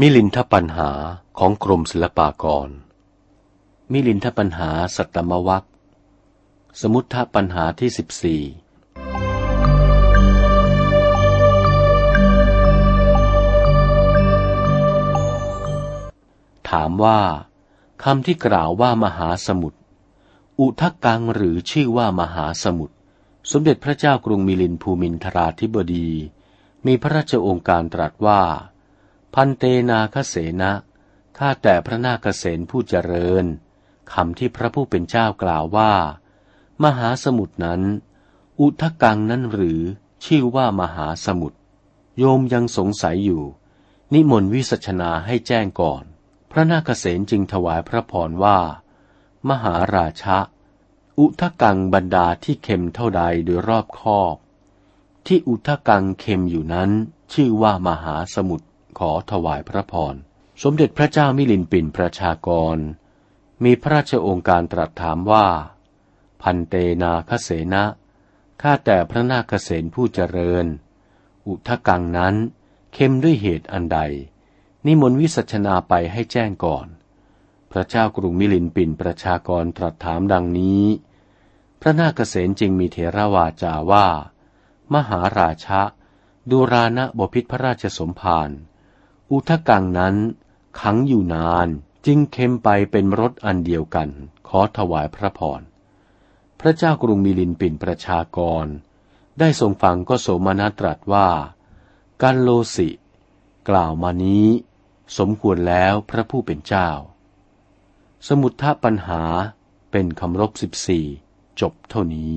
มิลินทปัญหาของกรมศิลปากร มิลินทปัญหาสัตมวัคสมุทธปัญหาที่สิบสี่ถามว่าคำที่กล่าวว่ามหาสมุทร อุทกังหรือชื่อว่ามหาสมุทรสมเด็จพระเจ้ากรุงมิลินภูมินทราธิบดี มีพระราชโองการตรัสว่า พันเตนาคเสนะข้าแต่พระนาคเสนผู้เจริญคำที่พระผู้เป็นเจ้ากล่าวว่า มหาสมุทรนั้น อุทกังนั้นหรือชื่อว่ามหาสมุทรโยมยังสงสัยอยู่ นิมนต์วิสัชนาให้แจ้งก่อน พระนาคเสนจึงถวายพระพรว่า มหาราชะ อุทกังบรรดาที่เค็มเท่าใดโดยรอบคอบ ที่อุทกังเค็มอยู่นั้น ชื่อว่ามหาสมุทรขอถวายพระพร สมเด็จพระเจ้ามิลินปินประชากร มีพระราชองค์การตรัสถามว่า พันเตนาคเสนะข้าแต่พระนาคเสนผู้เจริญ อุทกังนั้นเข้มด้วยเหตุอันใด นิมนต์วิสัชนาไปให้แจ้งก่อน ระเจ้ากรุงมิลินปินประชากรตรัสถามดังนี้ พระนาคเสนจึงมีเทระวาจาว่า มหาราชะดูรานะบพิษพระราชสมภารอุทกังนั้นขังอยู่นานจึงเค็มไปเป็นรสอันเดียวกัน ขอถวายพระพร พระเจ้ากรุงมิลินปินประชากร ได้ทรงฟังก็โสมนัตรัสว่า กันโลสิ กล่าวมานี้ สมควรแล้วพระผู้เป็นเจ้า สมุทธปัญหาเป็นคำรบสิบสี่จบเท่านี้